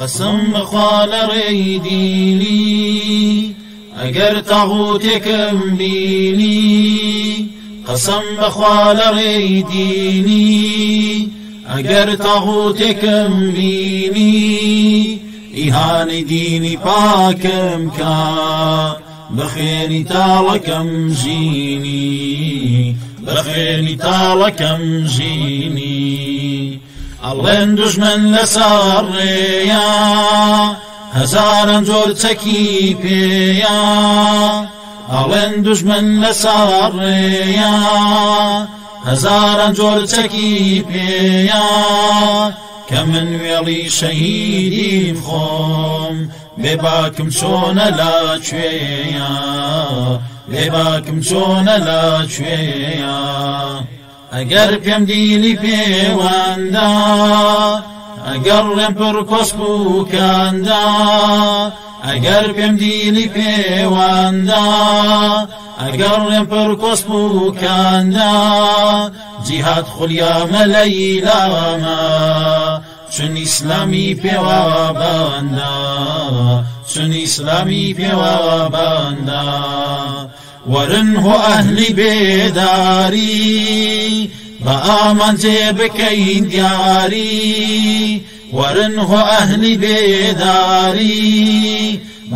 قسم بخوال ريديني اگر تغوتكم بيني قسم بخوال ريديني اگر تغوتكم بيني إهان ديني باكم كا بخيني تالكم جيني بخيني تالكم جيني لەسەر ڕێیا هەزاران جۆر چەکی پێیا ئەڵێن دژمن لە ساڕێیا. هەزاران جۆرچەکی پێیا. کە من وێڵی شەهیدی خۆم بێباکم چۆنە لاکوێیا لێباکم چۆنە لاکوێیا ئەگەر پێم دیلی پێواندا ئەگەر لێم پر کۆسبووکاندا ئەگەر پێم دیلی پێواندا ئەگەر ڕێم پڕ کۆس بووکاندا جیهات خولیامە لەیلامە چون ئیسلامی پێوا چون ئیسلامی پێوا باندا. ورن هو ئەهلی بێداری بە ورن هو ئەهلی بێداری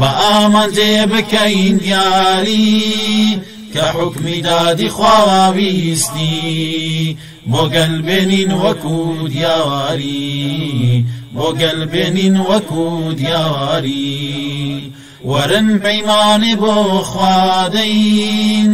بە ئامانجێ بکەین دیاری کە حکمی دادی خواویستی بۆ گەلبێنین وەکو دیاری بۆ گەلبێنین وەکو دیاری ورن خوادەین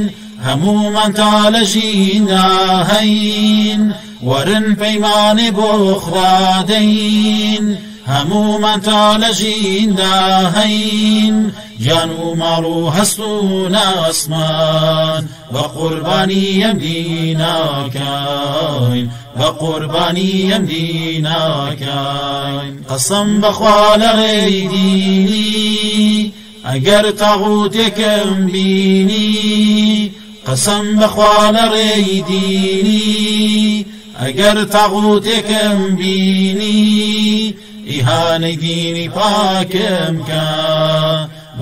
هەمومان تا لە ژیندا هەین ورن پەیمانی بۆ خوادەین هەمومان تا لە ژیندا هەین گیان و ماڵ و هەست و ناسمان بە قوربانی ئەم دیناکەین بە قوربانی ئەم دیناکەین قەسەم بەخوا لە ڕێدینی ئەگەر تاغوتێکم بینی قەسەم بەخوا لە ئەگەر تاغوتێکم بینی ئیهانەی دینی پاکم کە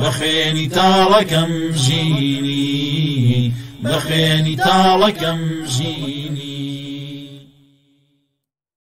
بەخێنی تاڵەکەم ژینی بەخێنی تاڵەکەم ژینی.